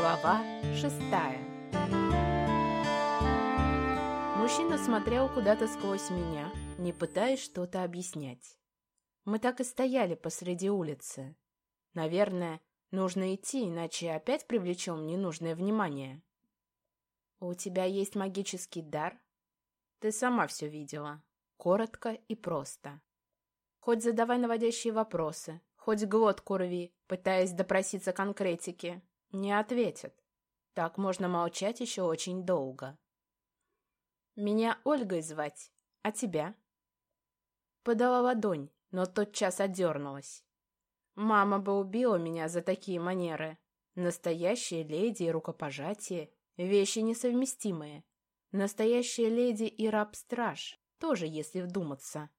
Глава шестая Мужчина смотрел куда-то сквозь меня, не пытаясь что-то объяснять. Мы так и стояли посреди улицы. Наверное, нужно идти, иначе опять привлечем ненужное внимание. «У тебя есть магический дар?» «Ты сама все видела. Коротко и просто. Хоть задавай наводящие вопросы, хоть глотку рви, пытаясь допроситься конкретики. Не ответят. Так можно молчать еще очень долго. Меня Ольгой звать, а тебя? Подала ладонь, но тотчас отдернулась. Мама бы убила меня за такие манеры. Настоящие леди и рукопожатие — вещи несовместимые. Настоящая леди и раб-страж, тоже если вдуматься.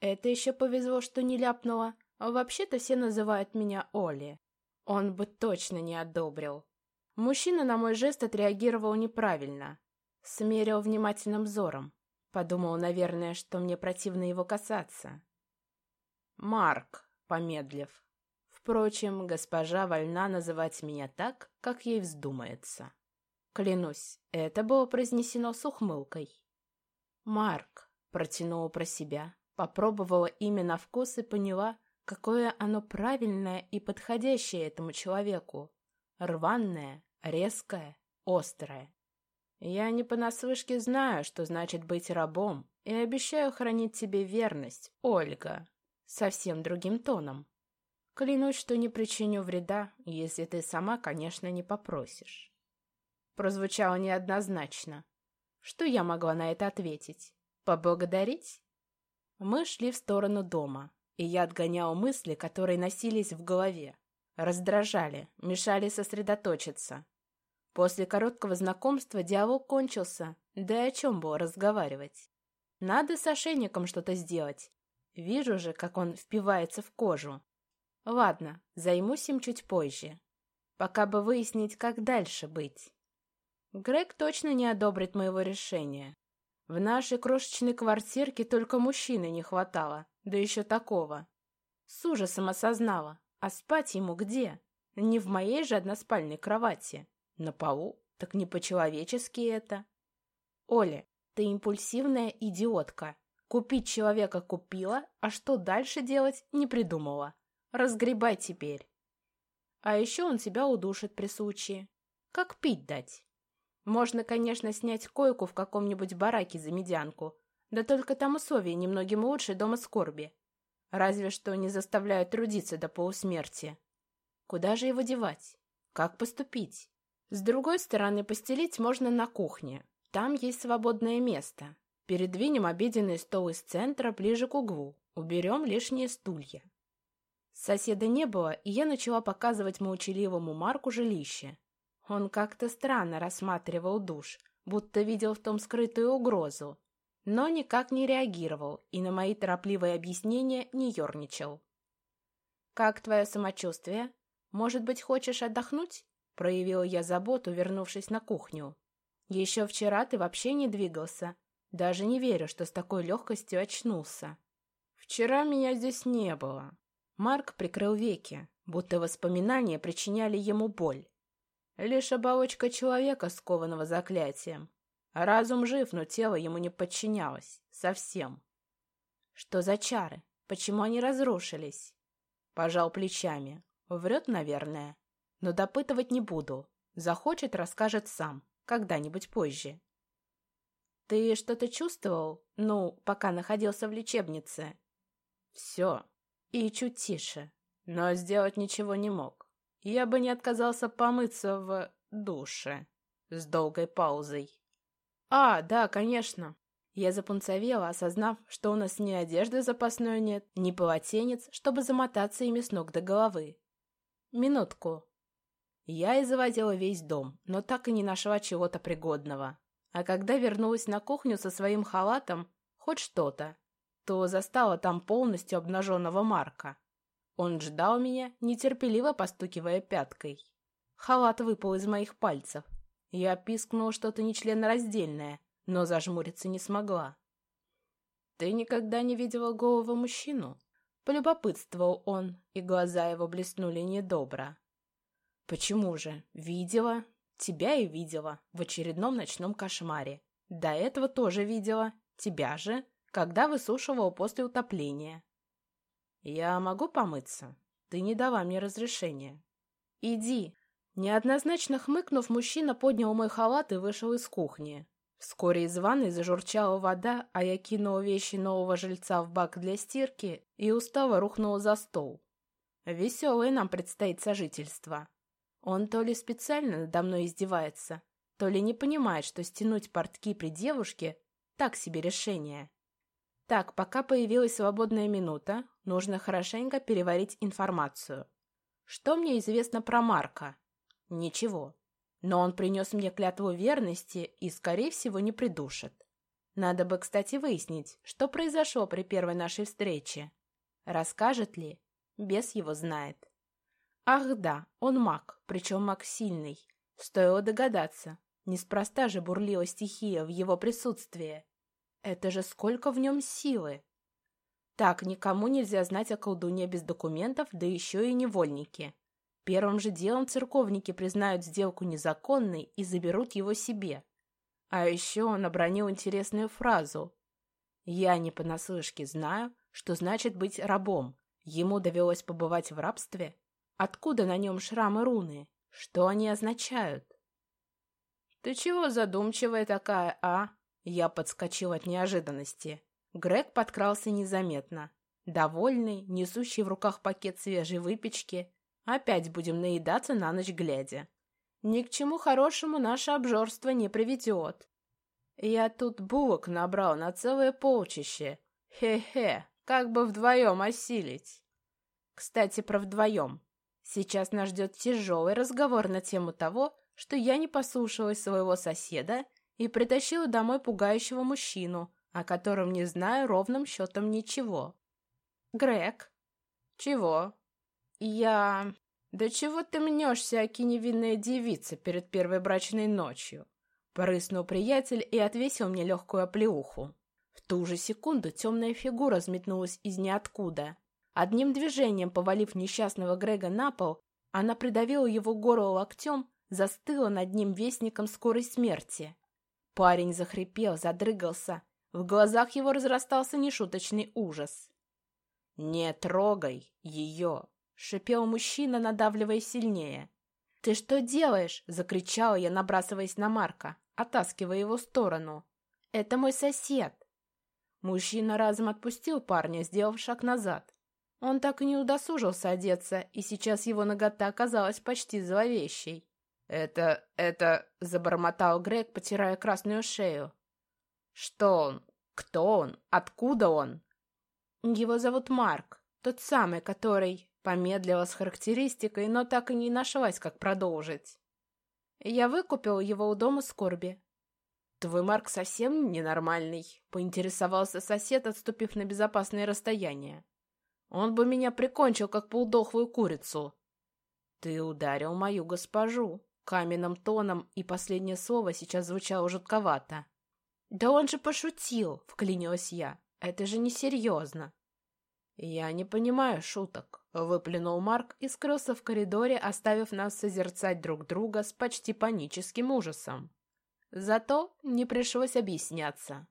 Это еще повезло, что не ляпнула. Вообще-то все называют меня Оли. Он бы точно не одобрил. Мужчина на мой жест отреагировал неправильно. Смерил внимательным взором. Подумал, наверное, что мне противно его касаться. «Марк», помедлив. Впрочем, госпожа вольна называть меня так, как ей вздумается. Клянусь, это было произнесено с ухмылкой. «Марк», — протянула про себя, Попробовала имя на вкус и поняла, какое оно правильное и подходящее этому человеку. Рваное, резкое, острое. Я не понаслышке знаю, что значит быть рабом, и обещаю хранить тебе верность, Ольга. Совсем другим тоном. Клянусь, что не причиню вреда, если ты сама, конечно, не попросишь. Прозвучало неоднозначно. Что я могла на это ответить? Поблагодарить? Мы шли в сторону дома, и я отгонял мысли, которые носились в голове. Раздражали, мешали сосредоточиться. После короткого знакомства диалог кончился, да и о чем было разговаривать. Надо с ошейником что-то сделать. Вижу же, как он впивается в кожу. Ладно, займусь им чуть позже. Пока бы выяснить, как дальше быть. Грег точно не одобрит моего решения. В нашей крошечной квартирке только мужчины не хватало, да еще такого. С ужасом осознала, а спать ему где? Не в моей же односпальной кровати. На полу? Так не по-человечески это. Оля, ты импульсивная идиотка. Купить человека купила, а что дальше делать не придумала. Разгребай теперь. А еще он тебя удушит при случае. Как пить дать? Можно, конечно, снять койку в каком-нибудь бараке за медянку, да только там условия немногим лучше дома скорби. Разве что не заставляют трудиться до полусмерти. Куда же его девать? Как поступить? С другой стороны, постелить можно на кухне. Там есть свободное место. Передвинем обеденный стол из центра ближе к углу. Уберем лишние стулья. Соседа не было, и я начала показывать молчаливому Марку жилище. Он как-то странно рассматривал душ, будто видел в том скрытую угрозу, но никак не реагировал и на мои торопливые объяснения не ерничал. «Как твое самочувствие? Может быть, хочешь отдохнуть?» Проявила я заботу, вернувшись на кухню. «Еще вчера ты вообще не двигался. Даже не верю, что с такой легкостью очнулся». «Вчера меня здесь не было». Марк прикрыл веки, будто воспоминания причиняли ему боль. Лишь оболочка человека, скованного заклятием. Разум жив, но тело ему не подчинялось. Совсем. Что за чары? Почему они разрушились? Пожал плечами. Врет, наверное. Но допытывать не буду. Захочет, расскажет сам. Когда-нибудь позже. Ты что-то чувствовал? Ну, пока находился в лечебнице. Все. И чуть тише. Но сделать ничего не мог. Я бы не отказался помыться в душе с долгой паузой. А, да, конечно. Я запунцовела, осознав, что у нас ни одежды запасной нет, ни полотенец, чтобы замотаться ими с ног до головы. Минутку. Я и заводила весь дом, но так и не нашла чего-то пригодного. А когда вернулась на кухню со своим халатом, хоть что-то, то застала там полностью обнаженного Марка. Он ждал меня, нетерпеливо постукивая пяткой. Халат выпал из моих пальцев. Я пискнула что-то нечленораздельное, но зажмуриться не смогла. «Ты никогда не видела голого мужчину?» Полюбопытствовал он, и глаза его блеснули недобро. Почему же? Видела. Тебя и видела в очередном ночном кошмаре. До этого тоже видела. Тебя же, когда высушивала после утопления. Я могу помыться? Ты не дала мне разрешения. Иди. Неоднозначно хмыкнув, мужчина поднял мой халат и вышел из кухни. Вскоре из ванной зажурчала вода, а я кинула вещи нового жильца в бак для стирки и устало рухнула за стол. Веселое нам предстоит сожительство. Он то ли специально надо мной издевается, то ли не понимает, что стянуть портки при девушке — так себе решение. Так, пока появилась свободная минута, нужно хорошенько переварить информацию. Что мне известно про Марка? Ничего. Но он принес мне клятву верности и, скорее всего, не придушит. Надо бы, кстати, выяснить, что произошло при первой нашей встрече. Расскажет ли? Бес его знает. Ах да, он маг, причем маг сильный. Стоило догадаться. Неспроста же бурлила стихия в его присутствии. Это же сколько в нем силы! Так, никому нельзя знать о колдуне без документов, да еще и невольники. Первым же делом церковники признают сделку незаконной и заберут его себе. А еще он обронил интересную фразу. «Я не понаслышке знаю, что значит быть рабом. Ему довелось побывать в рабстве, Откуда на нем шрамы руны? Что они означают? «Ты чего задумчивая такая, а?» Я подскочил от неожиданности. Грег подкрался незаметно. Довольный, несущий в руках пакет свежей выпечки. Опять будем наедаться на ночь глядя. Ни к чему хорошему наше обжорство не приведет. Я тут булок набрал на целое полчище. Хе-хе, как бы вдвоем осилить. Кстати, про вдвоем. Сейчас нас ждет тяжелый разговор на тему того, что я не послушалась своего соседа и притащила домой пугающего мужчину, о котором не знаю ровным счетом ничего. Грег. Чего? Я... Да чего ты мнешься, аки невинная девица перед первой брачной ночью? Порыснул приятель и отвесил мне легкую оплеуху. В ту же секунду темная фигура взметнулась из ниоткуда. Одним движением, повалив несчастного Грега на пол, она придавила его горло локтем, застыла над ним вестником скорой смерти. Парень захрипел, задрыгался. В глазах его разрастался нешуточный ужас. «Не трогай ее!» — шипел мужчина, надавливая сильнее. «Ты что делаешь?» — закричала я, набрасываясь на Марка, оттаскивая его в сторону. «Это мой сосед!» Мужчина разом отпустил парня, сделав шаг назад. Он так и не удосужился одеться, и сейчас его нагота оказалась почти зловещей. «Это... это...» — забормотал Грег, потирая красную шею. «Что он? Кто он? Откуда он?» «Его зовут Марк, тот самый, который...» Помедлила с характеристикой, но так и не нашлась, как продолжить. Я выкупил его у дома скорби. «Твой Марк совсем ненормальный», — поинтересовался сосед, отступив на безопасное расстояние. Он бы меня прикончил, как полдохлую курицу. Ты ударил мою госпожу. Каменным тоном, и последнее слово сейчас звучало жутковато. «Да он же пошутил!» — вклинилась я. «Это же несерьезно!» «Я не понимаю шуток», — выплюнул Марк и скрылся в коридоре, оставив нас созерцать друг друга с почти паническим ужасом. Зато не пришлось объясняться.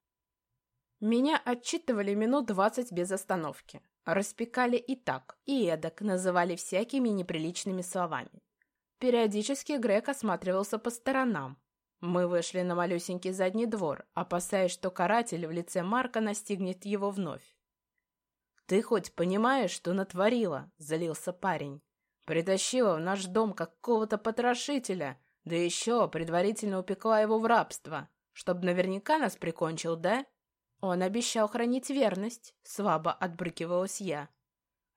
Меня отчитывали минут двадцать без остановки. Распекали и так, и эдак, называли всякими неприличными словами. Периодически Грег осматривался по сторонам. Мы вышли на малюсенький задний двор, опасаясь, что каратель в лице Марка настигнет его вновь. «Ты хоть понимаешь, что натворила?» — залился парень. «Притащила в наш дом какого-то потрошителя, да еще предварительно упекла его в рабство, чтобы наверняка нас прикончил, да?» Он обещал хранить верность, слабо отбрыкивалась я.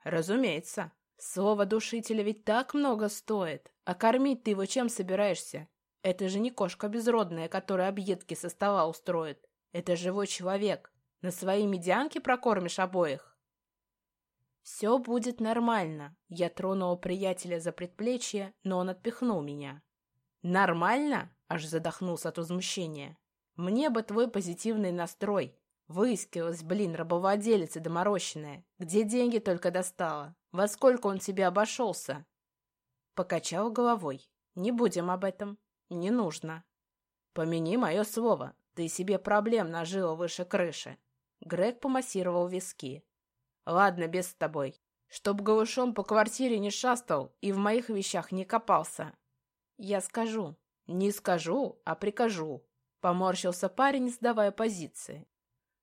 Разумеется. Слово душителя ведь так много стоит. А кормить ты его чем собираешься? Это же не кошка безродная, которая объедки со стола устроит. Это живой человек. На своей медианке прокормишь обоих. Все будет нормально. Я тронула приятеля за предплечье, но он отпихнул меня. Нормально? Аж задохнулся от возмущения. Мне бы твой позитивный настрой. Выискивалась, блин, рабовладелица доморощенная. Где деньги только достала? Во сколько он тебе обошелся? Покачал головой. Не будем об этом. Не нужно. Помяни мое слово. Ты себе проблем нажила выше крыши. Грег помассировал виски. Ладно, без с тобой. Чтоб голышом по квартире не шастал и в моих вещах не копался. Я скажу. Не скажу, а прикажу. Поморщился парень, сдавая позиции.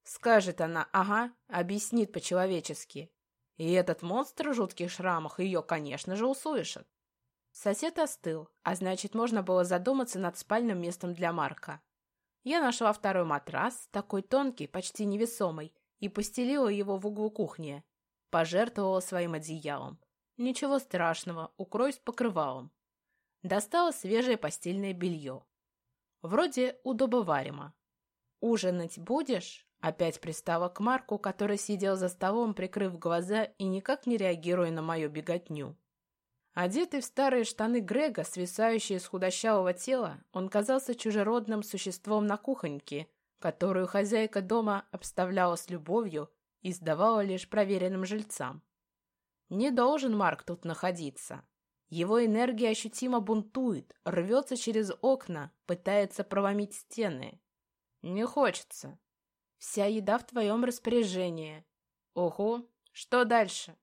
Скажет она, ага, объяснит по-человечески. И этот монстр в жутких шрамах ее, конечно же, услышит. Сосед остыл, а значит, можно было задуматься над спальным местом для Марка. Я нашла второй матрас, такой тонкий, почти невесомый, и постелила его в углу кухни. Пожертвовала своим одеялом. Ничего страшного, укроюсь покрывалом. Достала свежее постельное белье. Вроде удобоваримо. «Ужинать будешь?» Опять пристала к Марку, который сидел за столом, прикрыв глаза и никак не реагируя на мою беготню. Одетый в старые штаны Грега, свисающие с худощавого тела, он казался чужеродным существом на кухоньке, которую хозяйка дома обставляла с любовью и сдавала лишь проверенным жильцам. Не должен Марк тут находиться. Его энергия ощутимо бунтует, рвется через окна, пытается проломить стены. Не хочется. Вся еда в твоем распоряжении. Ого, что дальше?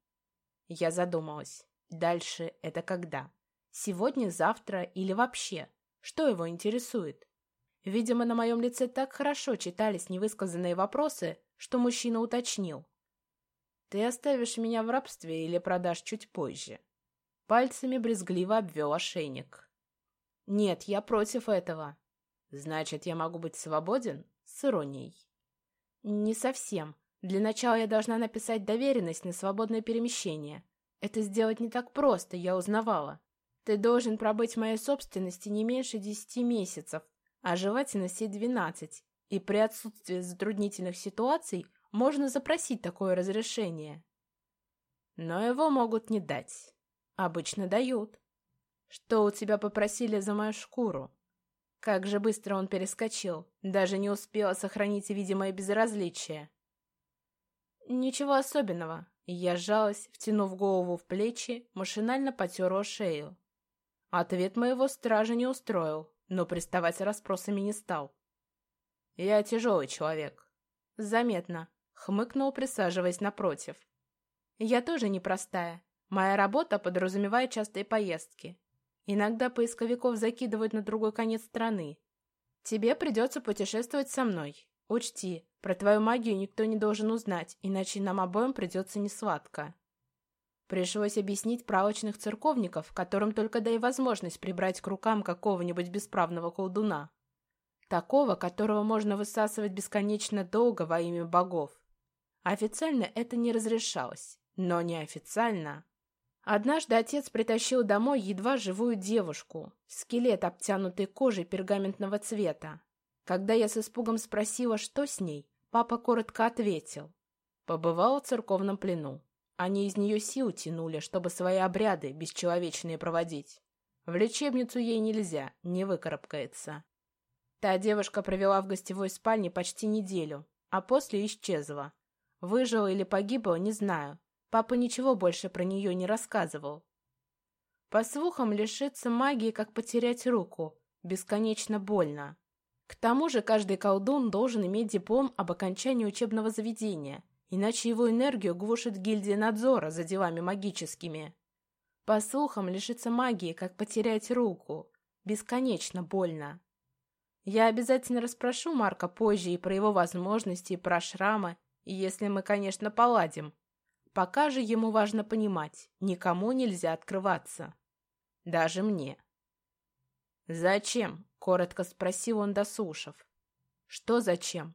Я задумалась. Дальше это когда? Сегодня, завтра или вообще? Что его интересует? Видимо, на моем лице так хорошо читались невысказанные вопросы, что мужчина уточнил. «Ты оставишь меня в рабстве или продашь чуть позже?» Пальцами брезгливо обвел ошейник. «Нет, я против этого». «Значит, я могу быть свободен?» С иронией. «Не совсем. Для начала я должна написать доверенность на свободное перемещение. Это сделать не так просто, я узнавала. Ты должен пробыть в моей собственности не меньше десяти месяцев, а желательно все двенадцать. И при отсутствии затруднительных ситуаций можно запросить такое разрешение. Но его могут не дать. Обычно дают. Что у тебя попросили за мою шкуру? Как же быстро он перескочил, даже не успела сохранить видимое безразличие. Ничего особенного. Я сжалась, втянув голову в плечи, машинально потерла шею. Ответ моего стража не устроил, но приставать расспросами не стал. Я тяжелый человек. Заметно. Хмыкнул, присаживаясь напротив. Я тоже непростая. Моя работа подразумевает частые поездки. Иногда поисковиков закидывают на другой конец страны. Тебе придется путешествовать со мной. Учти, про твою магию никто не должен узнать, иначе нам обоим придется несладко. Пришлось объяснить правочных церковников, которым только дай возможность прибрать к рукам какого-нибудь бесправного колдуна. Такого, которого можно высасывать бесконечно долго во имя богов. Официально это не разрешалось, но неофициально Однажды отец притащил домой едва живую девушку, скелет, обтянутый кожей пергаментного цвета. Когда я с испугом спросила, что с ней, папа коротко ответил. Побывала в церковном плену. Они из нее сил тянули, чтобы свои обряды бесчеловечные проводить. В лечебницу ей нельзя, не выкарабкается. Та девушка провела в гостевой спальне почти неделю, а после исчезла. Выжила или погибла, не знаю, Папа ничего больше про нее не рассказывал. По слухам, лишиться магии, как потерять руку. Бесконечно больно. К тому же каждый колдун должен иметь диплом об окончании учебного заведения, иначе его энергию глушит гильдия надзора за делами магическими. По слухам, лишиться магии, как потерять руку. Бесконечно больно. Я обязательно расспрошу Марка позже и про его возможности, и про шрамы, и если мы, конечно, поладим. Пока же ему важно понимать, никому нельзя открываться. Даже мне. «Зачем?» — коротко спросил он, дослушав. «Что зачем?»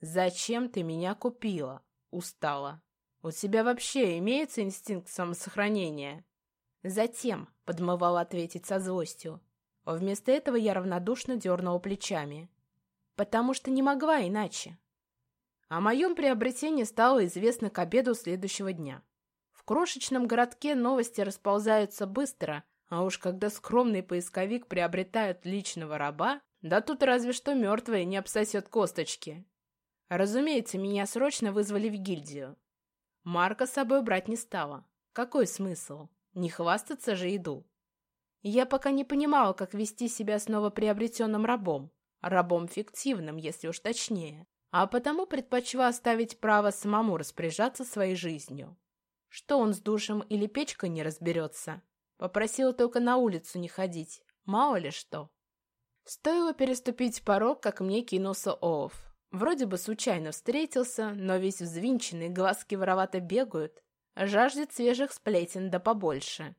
«Зачем ты меня купила?» Устала. «У тебя вообще имеется инстинкт самосохранения?» «Затем», — подмывал ответить со злостью. Вместо этого я равнодушно дернула плечами. «Потому что не могла иначе. О моем приобретении стало известно к обеду следующего дня. В крошечном городке новости расползаются быстро, а уж когда скромный поисковик приобретает личного раба, да тут разве что мертвый не обсосет косточки. Разумеется, меня срочно вызвали в гильдию. Марка с собой брать не стала. Какой смысл? Не хвастаться же иду. Я пока не понимала, как вести себя с новоприобретенным рабом. Рабом фиктивным, если уж точнее. А потому предпочла оставить право самому распоряжаться своей жизнью. Что он с душем или печкой не разберется? Попросила только на улицу не ходить. Мало ли что. Стоило переступить порог, как мне кинулся Оуф. Вроде бы случайно встретился, но весь взвинченный, глазки воровато бегают. Жаждет свежих сплетен да побольше.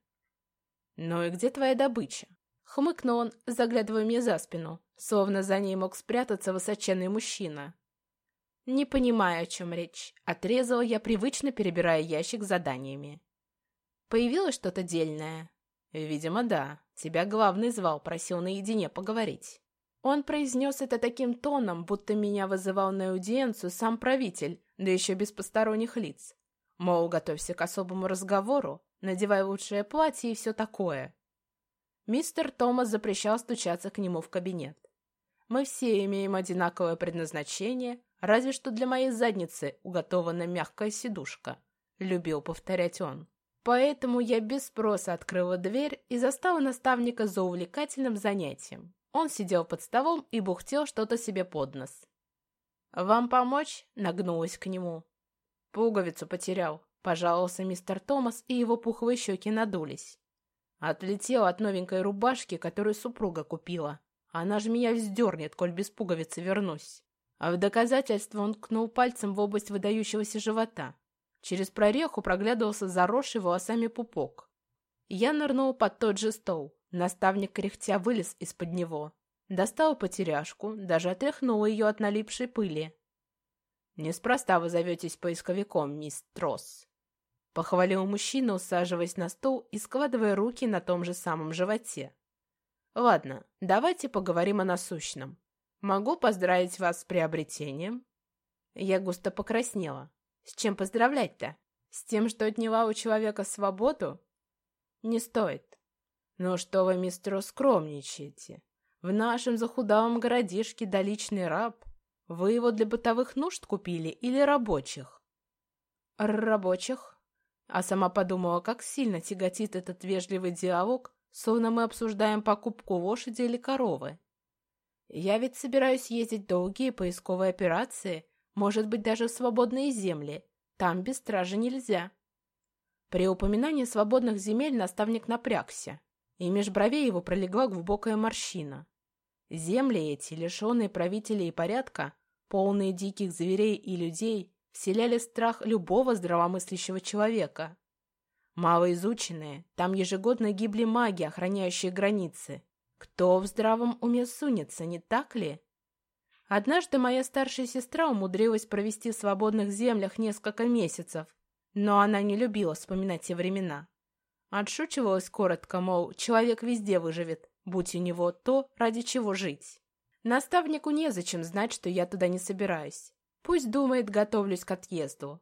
«Ну и где твоя добыча?» Хмыкнул он, заглядывая мне за спину, словно за ней мог спрятаться высоченный мужчина. Не понимая, о чем речь, отрезала я, привычно перебирая ящик с заданиями. Появилось что-то дельное? Видимо, да. Тебя главный звал, просил наедине поговорить. Он произнес это таким тоном, будто меня вызывал на аудиенцию сам правитель, да еще без посторонних лиц. Мол, готовься к особому разговору, надевай лучшее платье и все такое. Мистер Томас запрещал стучаться к нему в кабинет. Мы все имеем одинаковое предназначение, разве что для моей задницы уготована мягкая сидушка, любил повторять он. Поэтому я без спроса открыла дверь и застала наставника за увлекательным занятием. Он сидел под столом и бухтел что-то себе под нос. «Вам помочь?» — нагнулась к нему. «Пуговицу потерял», — пожаловался мистер Томас, и его пухлые щеки надулись. Отлетел от новенькой рубашки, которую супруга купила. Она же меня вздернет, коль без пуговицы вернусь. А в доказательство он ткнул пальцем в область выдающегося живота. Через прореху проглядывался заросший волосами пупок. Я нырнул под тот же стол. Наставник кряхтя вылез из-под него. Достал потеряшку, даже отряхнул ее от налипшей пыли. «Неспроста вы зоветесь поисковиком, мисс Тросс», — похвалил мужчина, усаживаясь на стул и складывая руки на том же самом животе. «Ладно, давайте поговорим о насущном. Могу поздравить вас с приобретением?» Я густо покраснела. «С чем поздравлять-то? С тем, что отняла у человека свободу?» «Не стоит. «Ну что вы, мистер, скромничаете? В нашем захудалом городишке да раб. Вы его для бытовых нужд купили или рабочих?» «Рабочих?» А сама подумала, как сильно тяготит этот вежливый диалог, словно мы обсуждаем покупку лошади или коровы. Я ведь собираюсь ездить долгие поисковые операции, может быть, даже в свободные земли. Там без стражи нельзя. При упоминании свободных земель наставник напрягся и меж бровей его пролегла глубокая морщина. Земли эти, лишенные правителей и порядка, полные диких зверей и людей, вселяли страх любого здравомыслящего человека. Малоизученные, там ежегодно гибли маги, охраняющие границы. Кто в здравом уме сунется, не так ли? Однажды моя старшая сестра умудрилась провести в свободных землях несколько месяцев, но она не любила вспоминать те времена. Отшучивалась коротко, мол, человек везде выживет, будь у него то, ради чего жить. Наставнику незачем знать, что я туда не собираюсь. Пусть думает, готовлюсь к отъезду.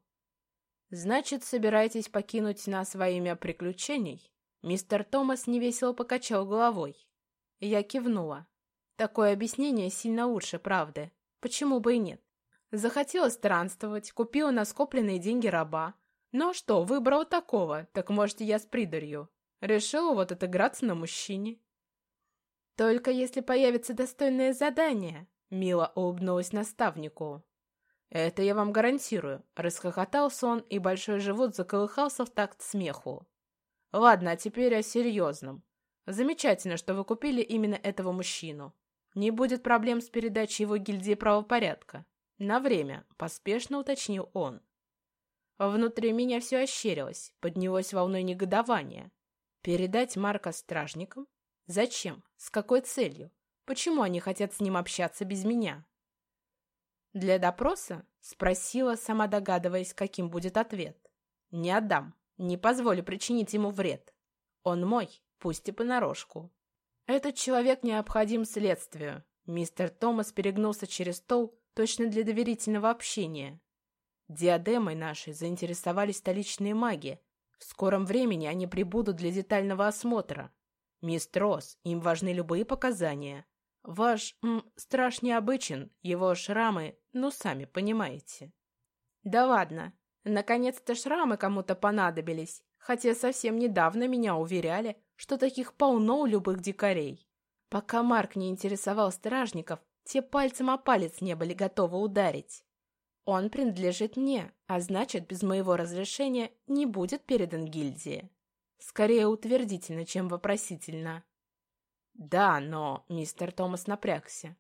Значит, собираетесь покинуть нас во имя приключений? Мистер Томас невесело покачал головой. Я кивнула. Такое объяснение сильно лучше правды. Почему бы и нет? Захотела странствовать, купила на скопленные деньги раба, ну а что, выбрал такого, так может я с придурью. Решила вот отыграться на мужчине. Только если появится достойное задание, мило улыбнулась наставнику. Это я вам гарантирую. Расхохотался он, и большой живот заколыхался в такт смеху. Ладно, а теперь о серьезном. Замечательно, что вы купили именно этого мужчину. Не будет проблем с передачей его гильдии правопорядка. На время, поспешно уточнил он. Внутри меня все ощерилось, поднялось волной негодования. Передать Марка стражникам? Зачем? С какой целью? Почему они хотят с ним общаться без меня? Для допроса? Спросила, сама догадываясь, каким будет ответ. Не отдам, не позволю причинить ему вред. Он мой, пусть и понарошку. Этот человек необходим следствию. Мистер Томас перегнулся через стол, точно для доверительного общения. Диадемой нашей заинтересовались столичные маги. В скором времени они прибудут для детального осмотра. Мистер Росс, им важны любые показания. Ваш м, страж необычен, его шрамы, ну, сами понимаете. Да ладно, наконец-то шрамы кому-то понадобились, хотя совсем недавно меня уверяли, что таких полно у любых дикарей. Пока Марк не интересовал стражников, те пальцем о палец не были готовы ударить. Он принадлежит мне, а значит, без моего разрешения не будет передан гильдии. Скорее утвердительно, чем вопросительно. Да, но мистер Томас напрягся.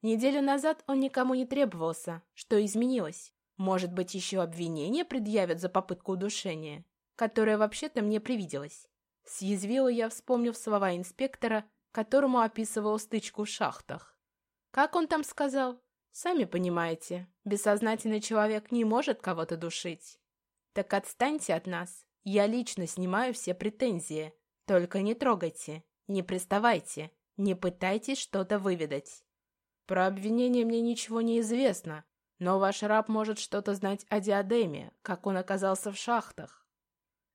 Неделю назад он никому не требовался. Что изменилось? Может быть, еще обвинение предъявят за попытку удушения, которое вообще-то мне привиделось. Съязвила я, вспомнив слова инспектора, которому описывал стычку в шахтах. Как он там сказал? Сами понимаете, бессознательный человек не может кого-то душить. Так отстаньте от нас. Я лично снимаю все претензии. Только не трогайте, не приставайте, не пытайтесь что-то выведать. Про обвинение мне ничего не известно, но ваш раб может что-то знать о диадеме, как он оказался в шахтах.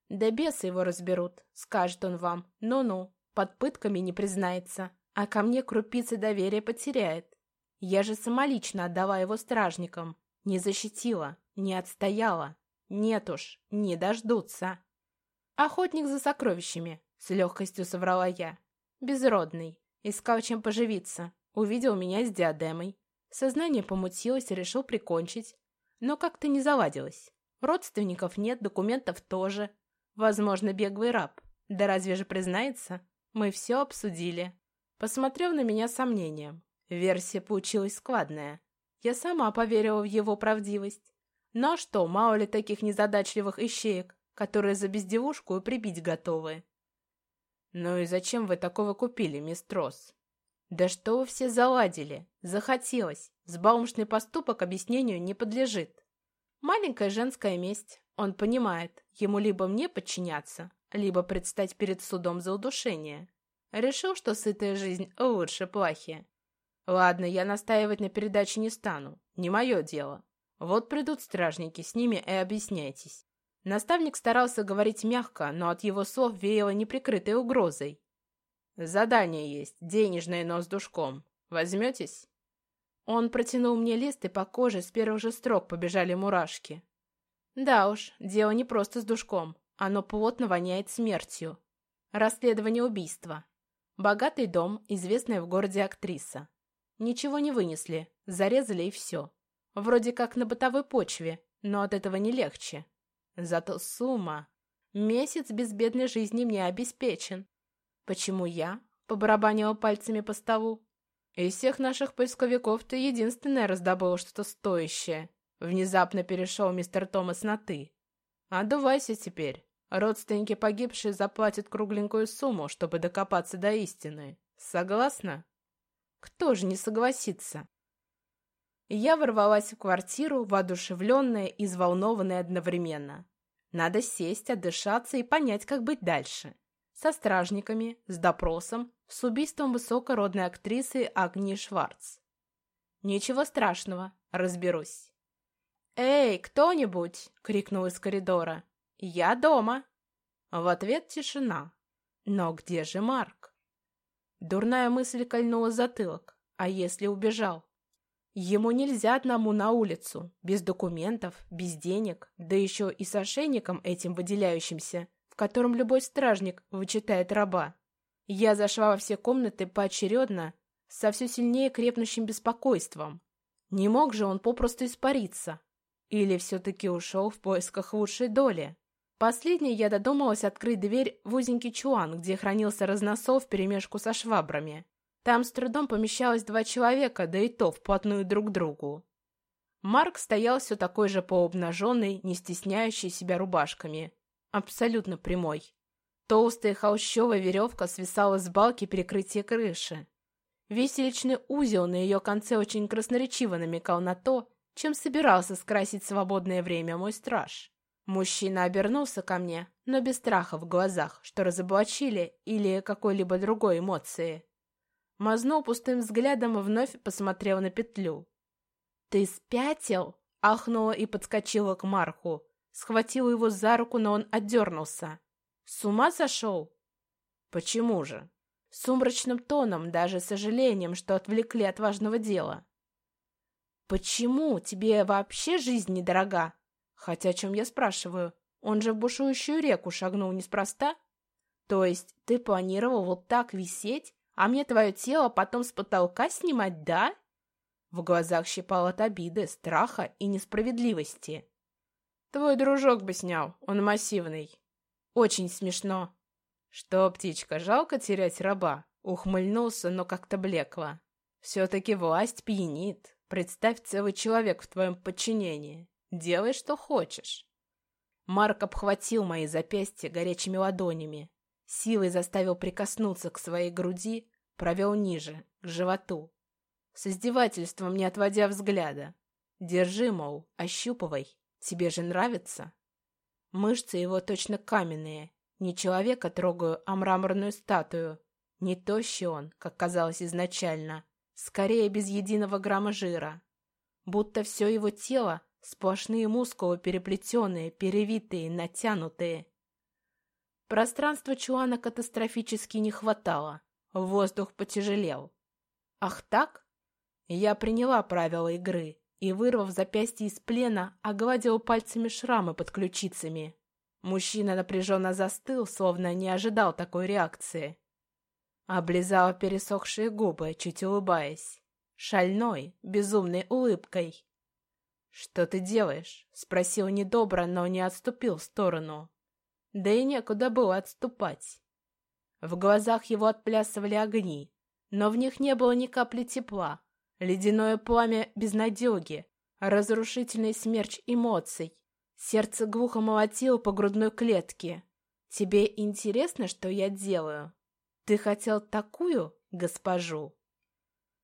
Да бесы его разберут, скажет он вам. Ну-ну, под пытками не признается, а ко мне крупицы доверия потеряет. Я же самолично отдала его стражникам. Не защитила, не отстояла. Нет уж, не дождутся. Охотник за сокровищами, с легкостью соврала я. Безродный, искал чем поживиться, увидел меня с диадемой, Сознание помутилось и решил прикончить. Но как-то не заладилось. Родственников нет, документов тоже. Возможно, беглый раб. Да разве же признается? Мы все обсудили. Посмотрел на меня с сомнением. Версия получилась складная. Я сама поверила в его правдивость. Ну а что, мало ли таких незадачливых ищеек, которые за бездевушку и прибить готовы. «Ну и зачем вы такого купили, мисс Тросс?» Да что вы все заладили? Захотелось. Сбаумшный поступок объяснению не подлежит. Маленькая женская месть. Он понимает, ему либо мне подчиняться, либо предстать перед судом за удушение. Решил, что сытая жизнь лучше плохи. Ладно, я настаивать на передаче не стану. Не мое дело. Вот придут стражники, с ними и объясняйтесь. Наставник старался говорить мягко, но от его слов веяло неприкрытой угрозой. Задание есть, денежное, но с душком. Возьметесь?» Он протянул мне лист, и по коже с первых же строк побежали мурашки. Да уж, дело не просто с душком. Оно плотно воняет смертью. Расследование убийства. Богатый дом, известная в городе актриса. Ничего не вынесли, зарезали и все. Вроде как на бытовой почве, но от этого не легче. Зато сумма. Месяц безбедной жизни мне обеспечен. «Почему я?» — побарабанила пальцами по столу. «Из всех наших поисковиков ты единственная раздобыла что-то стоящее». Внезапно перешел мистер Томас на «ты». «Отдувайся теперь. Родственники погибшие заплатят кругленькую сумму, чтобы докопаться до истины. Согласна?» «Кто же не согласится?» Я ворвалась в квартиру, воодушевленная и взволнованная одновременно. Надо сесть, отдышаться и понять, как быть дальше со стражниками, с допросом, с убийством высокородной актрисы Агнии Шварц. «Ничего страшного, разберусь». «Эй, кто-нибудь!» — крикнул из коридора. «Я дома!» В ответ тишина. «Но где же Марк?» Дурная мысль кольнула затылок. А если убежал? Ему нельзя одному на улицу, без документов, без денег, да еще и с ошейником этим выделяющимся, котором любой стражник вычитает раба. Я зашла во все комнаты поочередно, со все сильнее крепнущим беспокойством. Не мог же он попросту испариться? Или все-таки ушел в поисках лучшей доли? Последней я додумалась открыть дверь в узенький чуан, где хранился разносол вперемешку со швабрами. Там с трудом помещалось два человека, да и то вплотную друг к другу. Марк стоял все такой же пообнаженный, не стесняющий себя рубашками, абсолютно прямой. Толстая холщовая веревка свисала с балки перекрытия крыши. Виселичный узел на ее конце очень красноречиво намекал на то, чем собирался скрасить свободное время мой страж. Мужчина обернулся ко мне, но без страха в глазах, что разоблачили или какой-либо другой эмоции. Мазнул пустым взглядом и вновь посмотрел на петлю. «Ты спятил?» — ахнула и подскочила к Марху, схватила его за руку, но он отдернулся. «С ума сошел?» «Почему же?» Сумрачным тоном, даже сожалением, что отвлекли от важного дела. «Почему? Тебе вообще жизнь недорога?» Хотя о чем я спрашиваю? Он же в бушующую реку шагнул неспроста. То есть ты планировал вот так висеть, а мне твое тело потом с потолка снимать, да? В глазах щипал от обиды, страха и несправедливости. Твой дружок бы снял, он массивный. Очень смешно. Что, птичка, жалко терять раба? Ухмыльнулся, но как-то блекло. Все-таки власть пьянит. Представь целый человек в твоем подчинении. Делай, что хочешь. Марк обхватил мои запястья горячими ладонями, силой заставил прикоснуться к своей груди, провел ниже, к животу. С издевательством не отводя взгляда. Держи, мол, ощупывай. Тебе же нравится? Мышцы его точно каменные. Не человека трогаю, а мраморную статую. Не тощий он, как казалось изначально. Скорее, без единого грамма жира. Будто все его тело Сплошные мускулы переплетенные, перевитые, натянутые. Пространства Чуана катастрофически не хватало. Воздух потяжелел. Ах так? Я приняла правила игры и, вырвав запястье из плена, огладила пальцами шрамы под ключицами. Мужчина напряженно застыл, словно не ожидал такой реакции. Облизала пересохшие губы, чуть улыбаясь. Шальной, безумной улыбкой. «Что ты делаешь?» — спросил недобро, но не отступил в сторону. Да и некуда было отступать. В глазах его отплясывали огни, но в них не было ни капли тепла. Ледяное пламя безнадеги, разрушительный смерч эмоций. Сердце глухо молотило по грудной клетке. «Тебе интересно, что я делаю? Ты хотел такую, госпожу?»